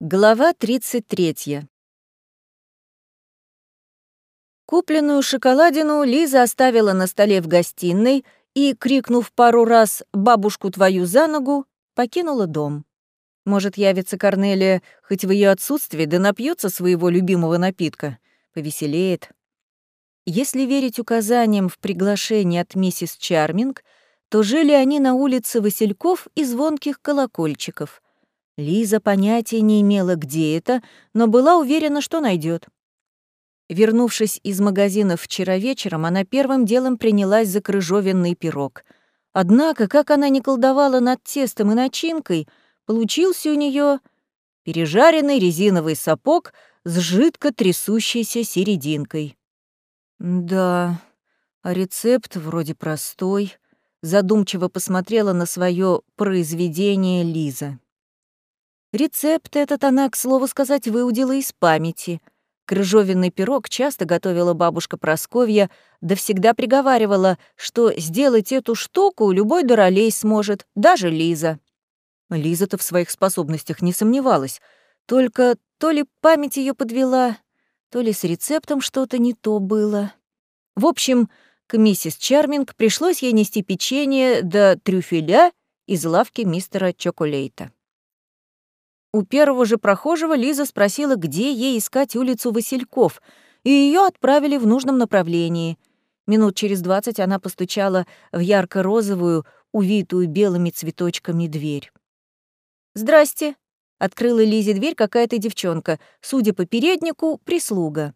Глава 33. Купленную шоколадину Лиза оставила на столе в гостиной и, крикнув пару раз «бабушку твою за ногу», покинула дом. Может, явится Корнелия хоть в ее отсутствии, да напьется своего любимого напитка. Повеселеет. Если верить указаниям в приглашении от миссис Чарминг, то жили они на улице Васильков и звонких колокольчиков — Лиза понятия не имела, где это, но была уверена, что найдет. Вернувшись из магазина вчера вечером, она первым делом принялась за крыжовенный пирог. Однако, как она не колдовала над тестом и начинкой, получился у нее пережаренный резиновый сапог с жидко трясущейся серединкой. «Да, а рецепт вроде простой», — задумчиво посмотрела на свое произведение Лиза. Рецепт этот она, к слову сказать, выудила из памяти. Крыжовенный пирог часто готовила бабушка Просковья, да всегда приговаривала, что сделать эту штуку любой дуралей сможет, даже Лиза. Лиза-то в своих способностях не сомневалась, только то ли память ее подвела, то ли с рецептом что-то не то было. В общем, к миссис Чарминг пришлось ей нести печенье до трюфеля из лавки мистера Чоколейта. У первого же прохожего Лиза спросила, где ей искать улицу Васильков, и ее отправили в нужном направлении. Минут через двадцать она постучала в ярко-розовую, увитую белыми цветочками дверь. «Здрасте!» — открыла Лизе дверь какая-то девчонка, судя по переднику, прислуга.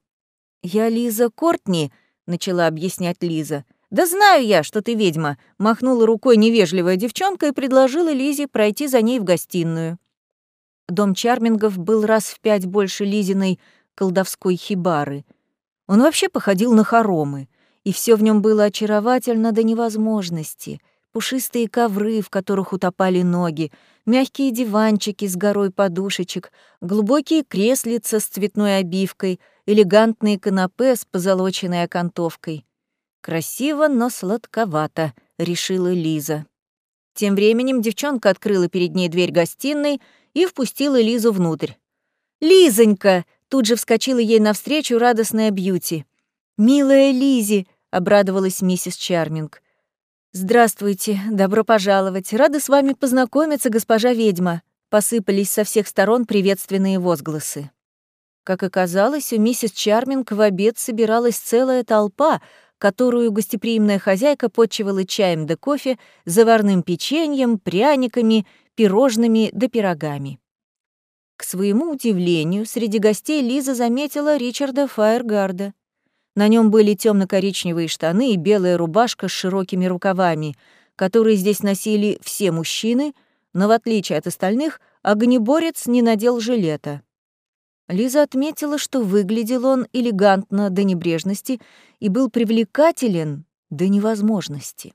«Я Лиза Кортни», — начала объяснять Лиза. «Да знаю я, что ты ведьма», — махнула рукой невежливая девчонка и предложила Лизе пройти за ней в гостиную. Дом Чармингов был раз в пять больше Лизиной колдовской хибары. Он вообще походил на хоромы, и все в нем было очаровательно до невозможности. Пушистые ковры, в которых утопали ноги, мягкие диванчики с горой подушечек, глубокие креслица с цветной обивкой, элегантные канапе с позолоченной окантовкой. «Красиво, но сладковато», — решила Лиза. Тем временем девчонка открыла перед ней дверь гостиной и впустила Лизу внутрь. «Лизонька!» — тут же вскочила ей навстречу радостная Бьюти. «Милая Лизи!» — обрадовалась миссис Чарминг. «Здравствуйте, добро пожаловать. Рада с вами познакомиться, госпожа ведьма», — посыпались со всех сторон приветственные возгласы. Как оказалось, у миссис Чарминг в обед собиралась целая толпа, которую гостеприимная хозяйка подчивала чаем да кофе, заварным печеньем, пряниками пирожными да пирогами. К своему удивлению, среди гостей Лиза заметила Ричарда Фаергарда. На нем были темно коричневые штаны и белая рубашка с широкими рукавами, которые здесь носили все мужчины, но в отличие от остальных, огнеборец не надел жилета. Лиза отметила, что выглядел он элегантно до небрежности и был привлекателен до невозможности.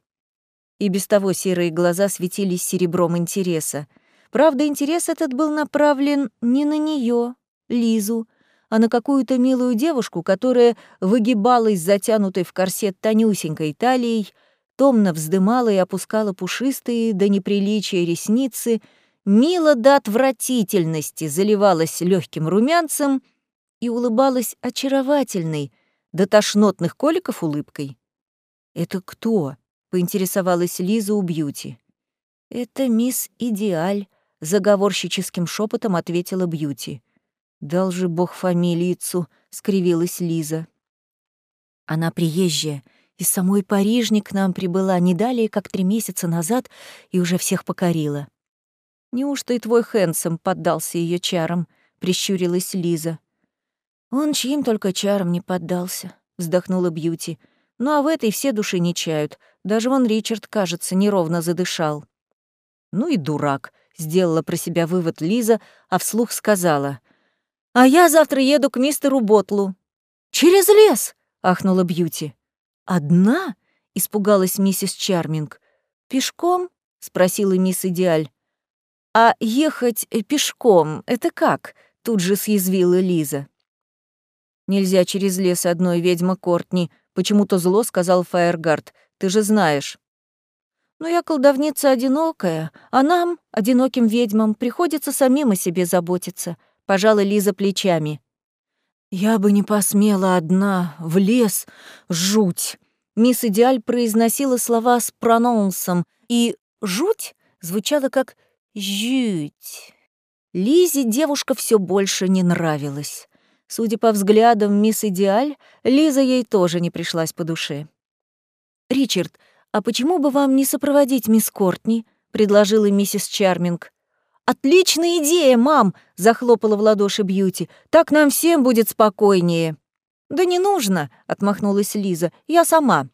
И без того серые глаза светились серебром интереса. Правда, интерес этот был направлен не на нее, Лизу, а на какую-то милую девушку, которая выгибалась затянутой в корсет тонюсенькой талией, томно вздымала и опускала пушистые до неприличия ресницы, мило до отвратительности заливалась легким румянцем и улыбалась очаровательной, до тошнотных коликов улыбкой. «Это кто?» — поинтересовалась Лиза у Бьюти. «Это мисс Идеаль», — заговорщическим шепотом ответила Бьюти. «Дал же бог фамилийцу», — скривилась Лиза. «Она приезжая, из самой Парижни к нам прибыла не далее, как три месяца назад, и уже всех покорила». «Неужто и твой Хэнсом поддался ее чарам?» — прищурилась Лиза. «Он чьим только чарам не поддался», — вздохнула Бьюти. «Ну а в этой все души не чают. Даже вон Ричард, кажется, неровно задышал. «Ну и дурак», — сделала про себя вывод Лиза, а вслух сказала. «А я завтра еду к мистеру Ботлу». «Через лес!» — ахнула Бьюти. «Одна?» — испугалась миссис Чарминг. «Пешком?» — спросила мисс Идеаль. «А ехать пешком — это как?» — тут же съязвила Лиза. «Нельзя через лес одной, ведьма Кортни», — почему-то зло сказал Фаергард. Ты же знаешь. Но я колдовница одинокая, а нам, одиноким ведьмам, приходится самим о себе заботиться, пожала Лиза плечами. «Я бы не посмела одна, в лес, жуть!» Мисс Идеаль произносила слова с прононсом, и «жуть» звучало как «жуть». Лизе девушка все больше не нравилась. Судя по взглядам мисс Идеаль, Лиза ей тоже не пришлась по душе. «Ричард, а почему бы вам не сопроводить мисс Кортни?» — предложила миссис Чарминг. «Отличная идея, мам!» — захлопала в ладоши Бьюти. «Так нам всем будет спокойнее». «Да не нужно», — отмахнулась Лиза. «Я сама».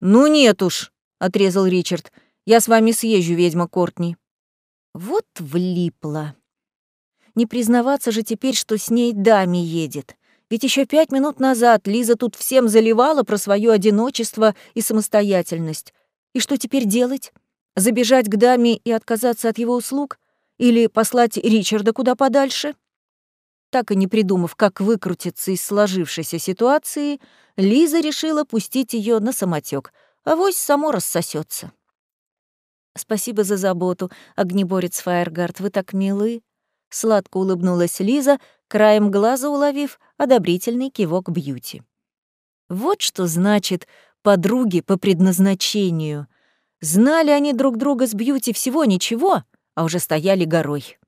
«Ну нет уж», — отрезал Ричард. «Я с вами съезжу, ведьма Кортни». Вот влипла. Не признаваться же теперь, что с ней даме едет. Ведь еще пять минут назад Лиза тут всем заливала про свое одиночество и самостоятельность. И что теперь делать? Забежать к даме и отказаться от его услуг? Или послать Ричарда куда подальше? Так и не придумав, как выкрутиться из сложившейся ситуации, Лиза решила пустить ее на самотек, а вось само рассосется. «Спасибо за заботу, огнеборец Фаергард, вы так милы», — сладко улыбнулась Лиза, краем глаза уловив одобрительный кивок Бьюти. Вот что значит «подруги по предназначению». Знали они друг друга с Бьюти всего ничего, а уже стояли горой.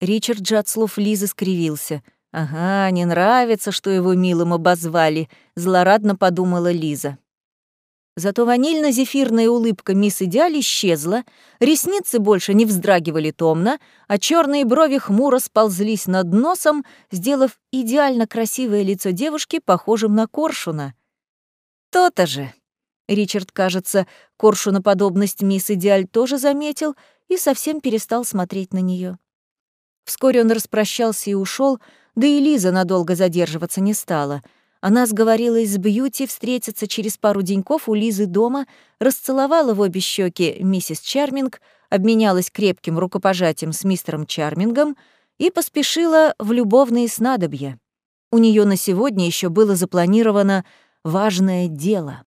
Ричард же от слов Лизы скривился. «Ага, не нравится, что его милым обозвали», — злорадно подумала Лиза. Зато ванильно-зефирная улыбка мисс Идеаль исчезла, ресницы больше не вздрагивали томно, а черные брови хмуро сползлись над носом, сделав идеально красивое лицо девушки похожим на коршуна. «То-то же!» Ричард, кажется, коршуноподобность мисс Идеаль тоже заметил и совсем перестал смотреть на нее. Вскоре он распрощался и ушел, да и Лиза надолго задерживаться не стала — она сговорилась с Бьюти встретиться через пару деньков у Лизы дома, расцеловала в обе щеки миссис Чарминг, обменялась крепким рукопожатием с мистером Чармингом и поспешила в любовные снадобья. У нее на сегодня еще было запланировано важное дело.